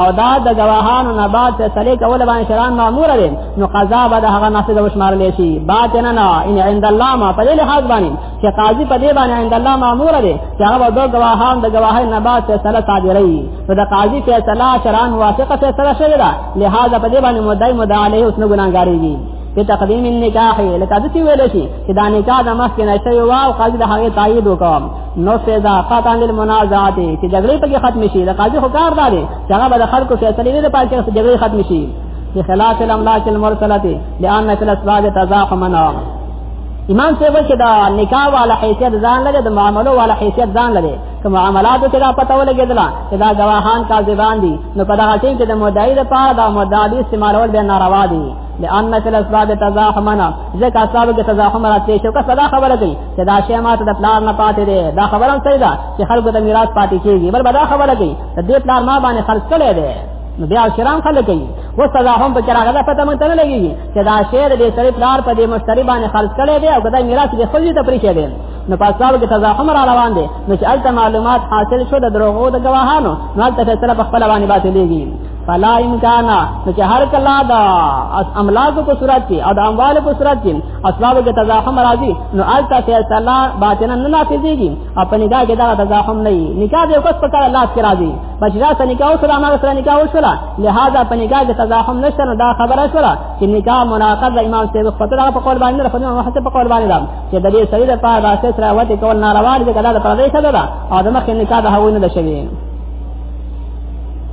او دا د گواهانو نه بعد فیصله کول باندې شران مامور دي نو قضا به د هغه نفس د وشمارل شي باطن نه ان عند الله ما په دې لحاظ باندې چې قاضي په دې باندې عند الله مامور دي چې هغه د گواهان د گواهی نه بعد فیصله صادري نو د قاضي فیصله شران موافقه فیصله شوی دا لہذا په دې باندې مدعي مدعا علیه اوس نه ګناګاری دي په تقدیم النکاح لکه د څه ویل شي چې دا نکاح د مخ کې نشوي واو قاضي د هغه تایید وکړ نو سزا قطعا للمنازعات چې جګړې پکې ختم شي د قاضي خو کار دی چې هغه به د خلکو فیصله نه پاتې چې جګړې ختم شي په خلاف الاملاک المرسله لان فی الاسباب تزاحما امام صاحب چې دا نکاح والا حیثیت ځان لري د معاملو والا حیثیت ځان لري که معاملاتو کې دا پته ولګېدل چې دا گواهان کاذبان دي نو په دغه ټیم کې د مدعی لپاره دا مدعی استعمالول به ناروا دي لأن فی الاسباب تزاحمنا ځکه اسباب کې تزاحم راځي شو که صدا خبره کوي چې دا شی ماته د پلان نه پاتې دی دا خبره هم صحیح ده چې خلکو ته میراث پاتې کیږي بل بدا خبره کوي ته دې پلان ما باندې خرج کړی دی نو بیا شرام خلک کوي و سزا هم په چراغ ده پته مونږ ته نه لګي چې دا شعر دې سړي پلار په دې مشتری باندې خرج کړي دي او کدا میراث دې خپل ته پریښي دي نو پاسالو کې سزا هم را روان دي نو چې الته معلومات حاصل شو د دروغو د گواهانو نو الته فیصله په خپل باندې باطلېږي فلا امکان نو چې هر کله دا املاک په صورت کې او د اموال په صورت کې اسباب کې تزاحم راځي نو البته فیصله باطنا نه نافذيږي او په نکاح کې دا تزاحم نه وي نکاح دې وخت په کار لاس کې راځي بچرا سره نکاح سره امر سره نکاح وشولا لہذا په نکاح کې تزاحم نشته نو دا خبره شولا چې نکاح مناقض د امام صاحب خطر په قول باندې نه فدیو محسن په قول باندې دا چې د دې سړي د پاره واسطه سره وته کول ناروا دي کله د پردې سره دا او د مخ نکاح د هغوی نه شوی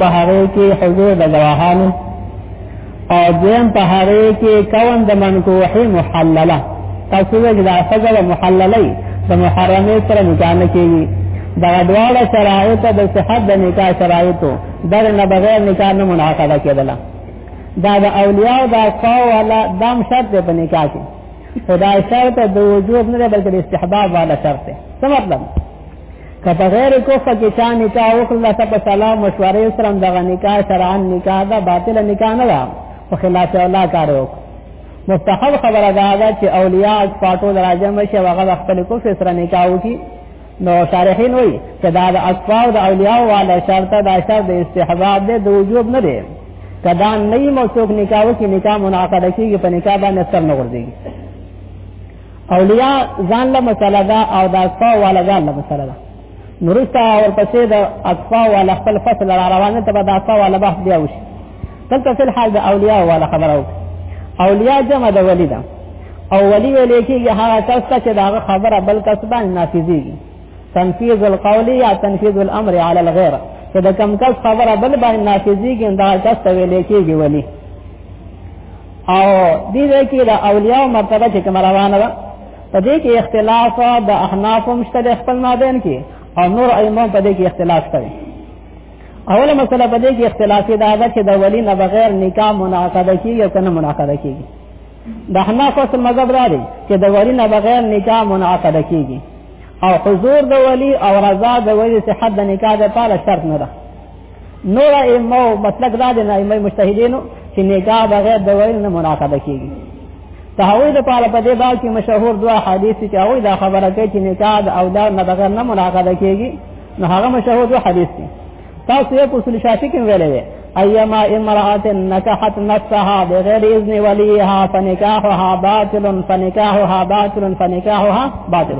په هغه کې حضور د غواهانو او دیم په هغه کې کون د منکوح محلله تاسو وګورئ دا فضل محلله د محرمه سره نکاح نه کیږي دا ډواړه شرایط د صحت د نکاح شرایطو در نه بغیر نکاح نه منعقد کېدل دا د اولیاء دا قوا ولا دام شرط په نکاح کې خدای شرط د وجوب نه بلکې استحباب والا شرط څه مطلب که په غیر کفه کې چا نکاح وکړله ته په سلا مشورې سره دغه نکاح شرعا نکاح ده باطل نکاح نه ده په خلاف الله کار وکړي مستحب خبره دا ده چې اولیاء اکفاتو دراجم شي هغه د خپل کفه سره نکاح وکړي نو شارحین وایي چې دا د اکفاو د اولیاء والا شرط دا شرط د استحباب دی د وجوب نه دی کدا نه موثوق نکاح وکړي نکاح منعقد کیږي په نکاح باندې سر نه ورځي اولیاء ځان له مسله ده او د اصفا والا ځان له مسله ده نورستا ورپسې د اصفا والا خپل فصل را روانه ته به د اصفا والا بحث بیا وشي دلته فل حال د اولیاء والا خبره وکړه اولیاء جمع د ولی ده او ولی ویل کېږي هغه کس ته چې داغه خبره بل کس باندې نافذيږي تنفيذ القول یا تنفيذ الامر على الغير چې د کم کس خبره بل باندې نافذيږي دا کس ته ویل کېږي ولی او دې دې کې د اولیاء مرتبه چې کوم روانه ده په دې کې اختلاف د احناف هم شته د خپل مابین کې او نور ائمه په دې کې اختلاف شته اوله مسله په دې کې اختلاف دا ده چې د ولی نه بغیر نکاح منعقد کیږي او کنه منعقد کیږي د احناف اصل مذهب را دي چې د ولی نه بغیر نکاح منعقد کیږي او حضور د ولی او رضا د ولی صحت د نکاح لپاره شرط نه ده نور ائمه مطلق دا دی نه ائمه مجتهدینو چې نکاح بغیر د ویل نه مناقضه کیږي ته هغوی د پاره په دې باب کې مشهور دوا حدیث چې هغوی دا خبره کوي چې نکاح د اولاد نه بغیر نه مناقضه کیږي نو هغه مشهور دوا حدیث دی تاسو یې اصول شافعي کې ویلې وي ايما امراه نكحت نفسها بغير اذن وليها فنكاحها باطل فنكاحها باطل فنكاحها باطل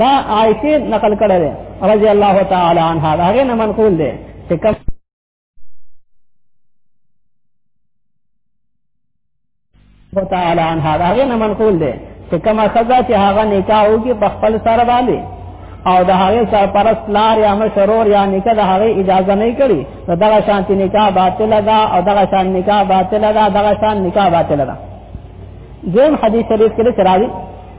دا عائشه نقل کړه ده رضی الله تعالی عنها دا هغه نه منقول ده چې کوم تعالی عنها دا هغه نه منقول ده چې کومه خزا چې هغه نکاح وکي په خپل سره باندې او د هغه سره پرس لار یا مشرور یا نکاح د هغه اجازه نه کړي نو دغه شانتی نکاح باطل ده او دغه شان نکاح باطل ده دغه شان نکاح باطل ده دیم حدیث شریف کې راځي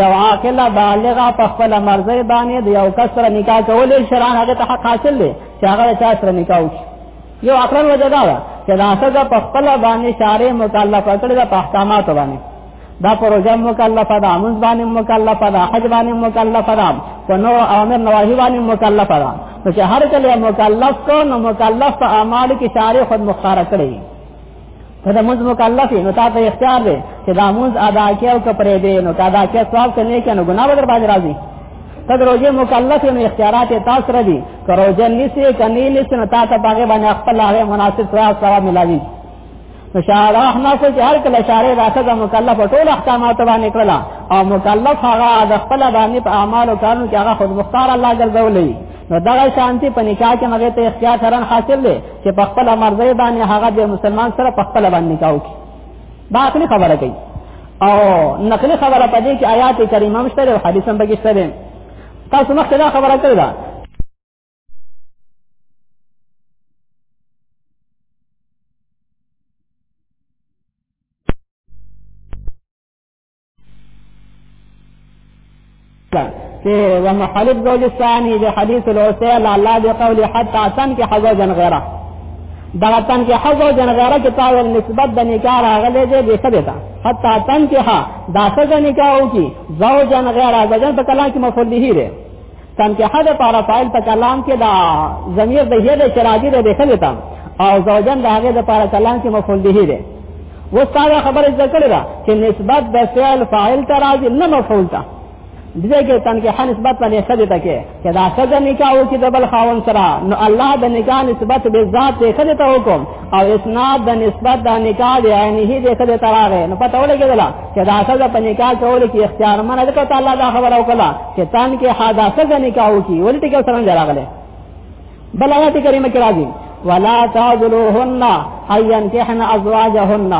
یو عاقل بالغ په خپل مرزه باندې د یو کس سره نکاح کولې شرعن هغه ته حق حاصل دی چې هغه چا سره نکاح وکړي یو عقل وجه دا ده چې دا څنګه په خپل باندې شارع مکلف کړی د احکامات باندې دا پروژه مکلف ده امن باندې مکلف ده حج باندې مکلف ده په نو امر نواهی باندې مکلف ده چې هر کله مکلف کو نو مکلف په اعمال کې شارع خود مختار کړی ته د مونږ مکلف نو تا ته اختیار دی چې دا مونږ ادا کې او کپرې دی نو تا دا کې ثواب ته نه کې نو ګناه بدر باندې راځي ته د روزې مکلف نو اختیارات تاسو را دي که روزه نیسې کني نیسې نو تا ته باغې باندې خپل هغه مناسب ثواب ثواب ملاوي نو شاعر احنا کو چې هر کله شاعر راته د مکلف ټول احکامات باندې کړل او مکلف هغه د خپل باندې په اعمالو کارو کې هغه خود مختار الله ګرځولې نو دغه شانتی په نکاح کې مګه ته اختیار سره حاصل دی چې په خپل مرزه باندې هغه د مسلمان سره په خپل باندې نکاح وکړي دا عقلي خبره کوي او نقلي خبره پدې کې آیات کریمه مشته او حدیث هم بګی شته تاسو مخکې دا خبره کړې ده کہ ومخالف زوج الثانی دے حدیث العسیل اللہ دے قول حتی تن کے حضو جن غیرہ دغه تن کې حضو جن غیره کې تاو نسبت د نکاح راغلې دې به سبه تا حتی تن کې ها دا څنګه نکاح وکي زوجن غیره زوجن په کلام کې مفعول به دی تنکیحه د پاره فاعل په کلام کې دا ضمیر د یې د شراجی د دخل ته او زوجن د هغه د پاره کلام کې مفعول به دی وستاره خبره ذکر را چې نسبت د فعل فاعل ته راځي نه مفعول ته دغه کې تنکیحه نسبت باندې خدای ته کې چې دا خدای نکاح او چې د بل خاون سره نو الله د نکاح نسبت به ذات ته خدای ته حکم او اسناد د نسبت د نکاح دی عینه دې خدای ته راغې نو پته ولګېدل چې دا خدای په نکاح کول کې اختیار منه ده ته الله دا خبر او کلا شیطان کې حادثه غني کاو کی ولې ټکی سره نه راغله بل آیات کریمه کې راځي ولا تعذلوهن ايان تحن ازواجهن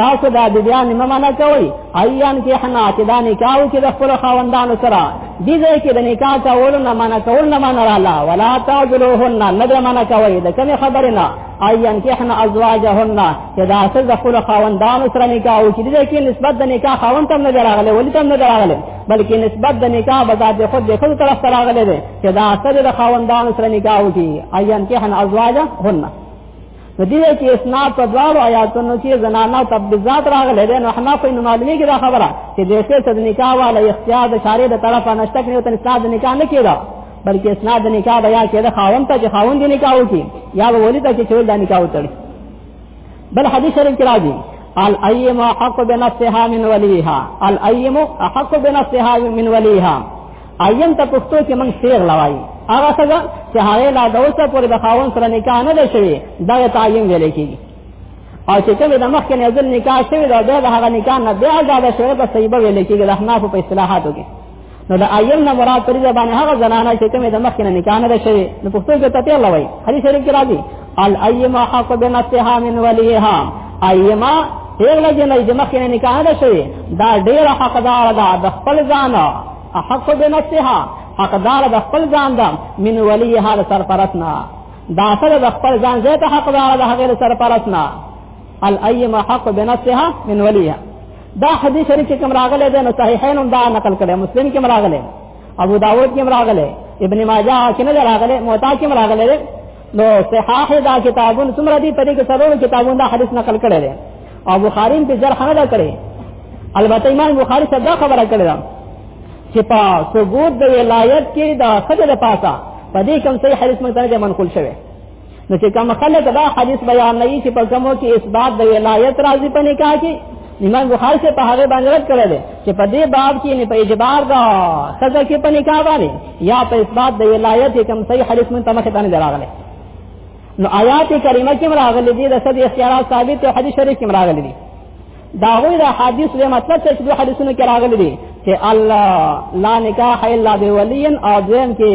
تاسو دا د بیان ممنه کوي ایان کې حنا چې دا نکاح کې د خپل خاوندانو سره دي ځای کې د نکاح کول نه منع کول نه منع رااله ولا تعذلوهن نه منع کوي د کوم خبرنا ايان کهن ازواجهن چې دا اصل د خپل خاوندانو سره نکاح او چې دې کې نسبت د نکاح خاوند تم نه راغله ولې تم نه راغله بلکې نسبت د نکاح بذات خود د خود طرف سره راغله ده چې دا اصل د خاوندانو سره نکاح وکي ايان کهن ازواجهن نو دې کې اسناد په دواړو آیاتونو کې زنانه تبذات راغله ده نو حنا په معلومه کې دا خبره چې د څه د نکاح والا اختیار د شارې د طرفه نشته کې ته اسناد نکاح نه کیږي بلکې اسناد د نکاح بیا کې د خاوند ته چې خاوند دی نکاح وکړي یا به ولي ته چې ټول د نکاح وتړي بل حدیث شریف کې راځي الایم حق بنفسها من ولیها الایم حق بنفسها من ولیها ایم ته پښتو کې موږ شعر لوایي هغه څنګه چې هغه لا د اوسه پورې د خاوند سره نکاح نه ده شوی دا تعین ویل کېږي او چې کوم د مخکې نه ځل نکاح شوی دا د هغه نکاح نه بیا آزاد شوی په صحیح ویل کېږي د احناف په اصطلاحاتو کې نو دا ایم نه مراد پر دې باندې هغه زنانه چې کومه د مخ نه نکاح نه شوی نو پښتو کې ته پیل وای حدیث شریف کې راځي الایما حق بنفسها من ولیها ایما هغه لږه نه چې مخ نه نکاح نه شوی دا ډیر حقدار ده د خپل ځان حق بنفسها حقدار د خپل ځان ده من ولیها سرپرسنا دا سره د خپل ځان زه ته حقدار ده هغه سرپرسنا الایما حق بنفسها من ولیها دا حدیث شریف کې کوم راغلی دی نو صحیحین هم دا نقل کړی مسلم کې راغلی ابو داود کې راغلی ابن ماجه کې نه راغلی موطا کې راغلی دی نو صحاح دا کتابون څومره دي په دې کې څلور کتابون دا حدیث نقل کړی دی او بخاری په جرح نه کړی البته امام بخاری صدا خبره کړی دا چې په ثبوت د ولایت کې دا خدای د پاسا په دې کوم صحیح حدیث مونږ ته منقول شوی نو چې کوم خلک دا حدیث بیانوي چې په کومو کې اثبات د ولایت راځي په نکاح کې امام بخاری سے په هغه باندې رد کړل چې په دې باب کې نه په اجبار دا سزا کې په نکاح باندې یا په اثبات د ولایت کوم صحیح حدیث من تمخه باندې دراغله نو آیات کریمه کې راغلي دي د صد اختیارات ثابت او حدیث شریف کې راغلي دي دا غوی دا حدیث له مطلب څه چې حدیثونه کې راغلي دي چې الله لا نکاح الا بولین او ځین کې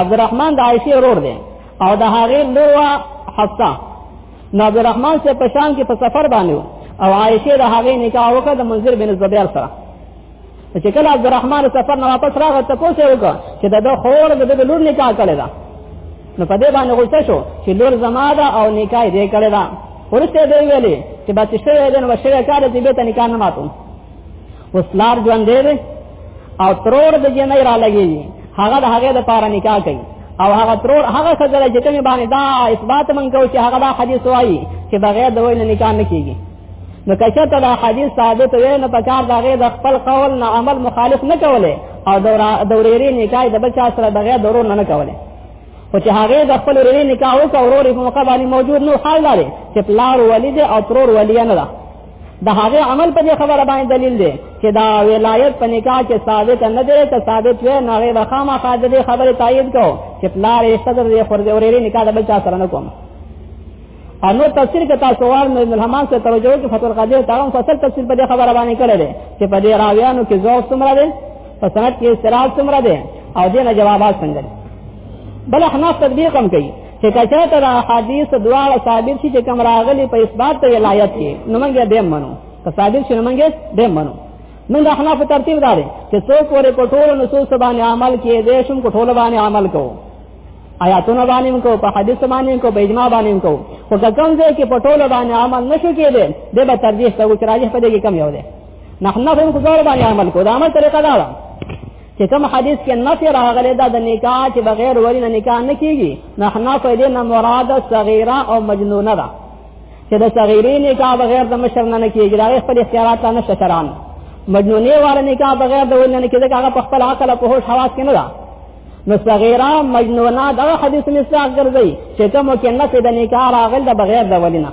عبدالرحمن د عائشه ورور دی او د هغه لور حفصه نو عبدالرحمن سے پشان کې په سفر باندې او عائشه د هغه نکاح وکړه د منذر بن زبیر سره چې کله عبدالرحمن سفر نه واپس راغی ته کوسه وکړه چې د خور د لور نکاح کړی دا نو په دې باندې غوسه شو چې لور زما ده او نکاح دې کړی دا ورسته دی ویلي چې بچ شوی دی نو شوی کار دې به ته نکاح نه ماتوم وسلار ژوند دی او ترور د جنې را لګي هغه د هغه د پاره نکاح کوي او هغه ترور هغه سره چې کوم باندې دا اثبات من کو چې هغه دا حدیث وایي چې بغیر د وینې نکاح نه کیږي نو کچه ته دا حدیث ثابت وي نه پکار دا غي د خپل قول نه عمل مخالف نه کوله او دوريري نکاح د بچا سره بغیر دورو نه نه کوله او چې هغه د خپل ورې نکاح او کورورې په مقابله موجود نو حال لري چې پلار ولید او ترور ولیا نه ده د هغه عمل په دې خبره باندې دلیل دی چې دا ولایت په نکاح کې ثابت نه دی ته ثابت وي نه غي وخامه خاطر دې خبره تایید کو چې پلار یې صدر دې خور دې اورېری نکاح د بل چا سره نه کوم انو تفسیر کې تاسو وار نو ابن الحمام سره ترجمه کې فتح القدیر تاغم فصل تفسیر په دې خبره باندې کړل دی چې په دې راویانو کې ذوق څومره دی په سند کې استراحت څومره دی او دې نه جوابات څنګه بل احناف تطبیق هم کوي چې کچا ته دا حدیث دواړه ثابت شي چې کوم راغلي په اثبات ته ولایت کې نو موږ یې دیم منو که ثابت شي نو موږ یې دیم منو موږ د احناف ترتیب دار چې څوک ورې په ټولو نصوص باندې عمل کې دې شم په ټولو باندې عمل کوو آیاتونه باندې کو په حدیث باندې کو په اجماع باندې کو خو کوم ځای کې په ټولو باندې عمل نشو کېدې دې به ترجیح ته وچراجه پدې کې کم یو دی نحنه هم خو ځوړ باندې عمل کو دا عمل طریقه دا ده چې کوم حدیث کې نفي راغلی دا د نکاح چې بغیر ولی نه نکاح نه کیږي نه نه فائدې نه مراد صغیره او مجنونه ده چې د صغیرې نکاح بغیر د مشر نه کیږي دا خپل اختیارات نه شکران مجنونه واره نکاح بغیر د ولی نه کیږي دا هغه په خپل عقل په هوش حواس کې نه ده نو صغیره مجنونه دا حدیث مصداق ګرځي چې کوم کې نفي د نکاح راغلی د بغیر د ولی نه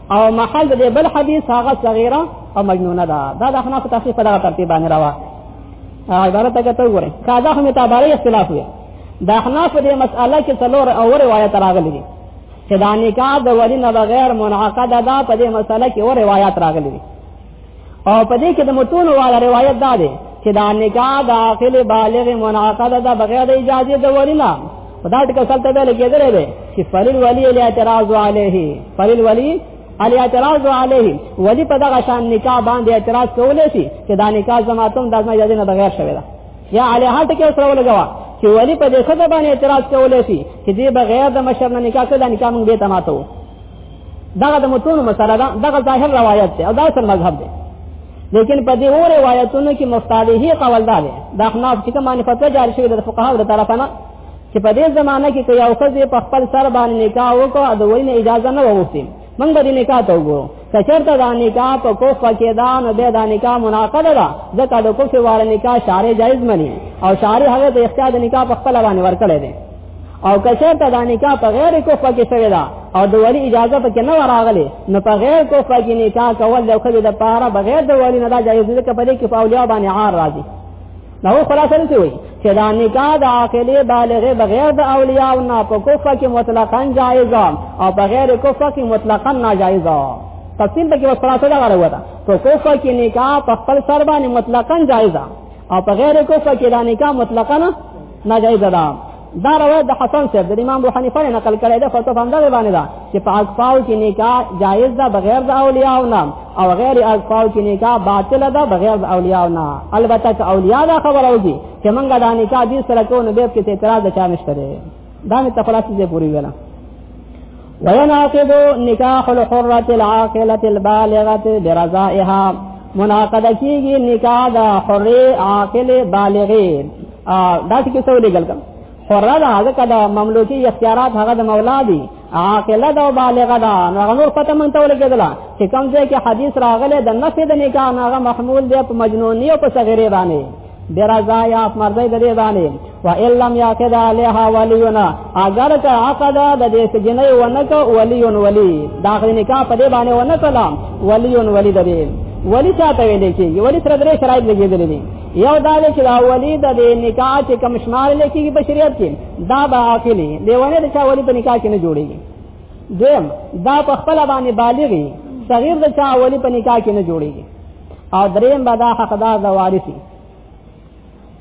او محل د بل حدیث هغه صغیره او مجنونه ده دا د احناف تفسیر په دغه ترتیب باندې راوه عبارت ته ته وګورئ قاعده هم تعبیري اختلاف وي د احناف دې مسأله کې څلور او روایت راغلي دي چې دا نکاح د ولی نه بغیر منعقد ده په دې مسأله کې او روایت راغلي دي او په دې کې د متون والا روایت دا دی چې دا نکاح د عاقل بالغ منعقد ده بغیر د اجازه د ولینا خدا ټک سلطه به لګیدل دی چې فلیل ولی له اعتراض علیه فلیل ولی علی اعتراض علیه ولی په دغه شان نکاح باندې اعتراض کولای شي چې دا نکاح زماتم د اجازه نه بغیر شوی ده یا علی هټ کې سره ولګوا چې ولی په دې خبره باندې اعتراض کولای شي چې دې بغیر د مشر نه نکاح کړه نکاح موږ به تماتو دغه د متونو مسله ده دغه ظاهر روایت دی او دا سر مذهب دی لیکن په دې اور روایتونو کې مفتاحي قول ده د احناف چې کومه فتوا جاری شوې د فقهاو د طرفه نه چې په دې زمانہ کې کوي او خزه په خپل سر باندې نکاح وکړه د وینې اجازه نه ووسی موږ به نکاح ته وګورو کچرته دا نکاح په کوف کې دا نه به دا نکاح مناقض ده ځکه د کوف واره نکاح شارع جایز مني او شارع هغه د اختیار د نکاح په خپل باندې ورکړي دي او کچر ته دا نکاح په غیر کوفه کې شوی دا او د ولی اجازه پکې نه وراغلی نو په غیر کوفه کې نکاح کول د خو د پاره بغیر د ولی نه دا جایز ده په دې کې فاولیا باندې عار راځي نو خلاصه څه وي چې دا نکاح د عاقله بالغ بغیر د اولیاء او نه په کوفه کې مطلقاً جایز او بغیر کوفه کې مطلقاً ناجایز تفصیل پکې وسه خلاصه دا غره وتا په کوفه کې نکاح په خپل سر باندې مطلقاً جایز او په غیر کوفه کې دا نکاح مطلقاً ناجایز ده دا روایت د حسن صاحب د امام ابو حنیفه نه نقل کړی دی فتوا هم دا باندې دا چې په اقفاو کې نکاح جایز ده بغیر د اولیاء او نام او غیر اقفاو کې نکاح باطل ده بغیر د اولیاء او نام البته چې اولیاء دا خبر اوږي چې موږ دا نکاح دې سره کوو نو به کې اعتراض چا نشته دا مې تفلاسی دې پوری ویلا ويناقض نکاح الحرة العاقلة البالغة برضائها مناقض کیږي نکاح د حرې عاقل بالغې دا څه څه لګل کړه حره دا هغه کده مملوکی اختیارات هغه د مولا دی عاقله دا بالغه دا هغه نور پته مونږ ته ولګیدل چې کوم ځای کې حدیث راغله د نفي د نکاح هغه محمول دی په مجنونی او په صغیره باندې برضا یا مرضی د دې باندې و ان لم یقد علیها ولینا اگر که عقد د دې سجنې ونک ولیون ولی داخل نکاح په دې باندې ونک لا ولیون ولی د دې ولی چاته ویل کېږي ولی تر درې شرایط لګېدل دي یو دا چې دا ولی د دې نکاح چې کم شمار لکېږي په شریعت کې دا به عاقلی دیونه د چا ولی په نکاح کې نه جوړيږي دویم دا په خپل باندې بالغي صغیر د چا ولی په نکاح کې نه جوړيږي او دریم به دا حقدار د وارثي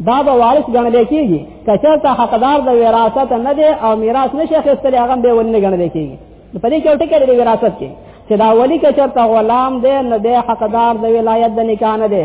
دا به وارث ګڼل کېږي کچا ته حقدار د وراثت نه دی او میراث نشي اخیستلی هغه به ولنه ګڼل کېږي په دې کې یو ټکی دی وراثت کې چې دا ولی کچا ته غلام دی نه دی حقدار د ولایت د نکاح نه دی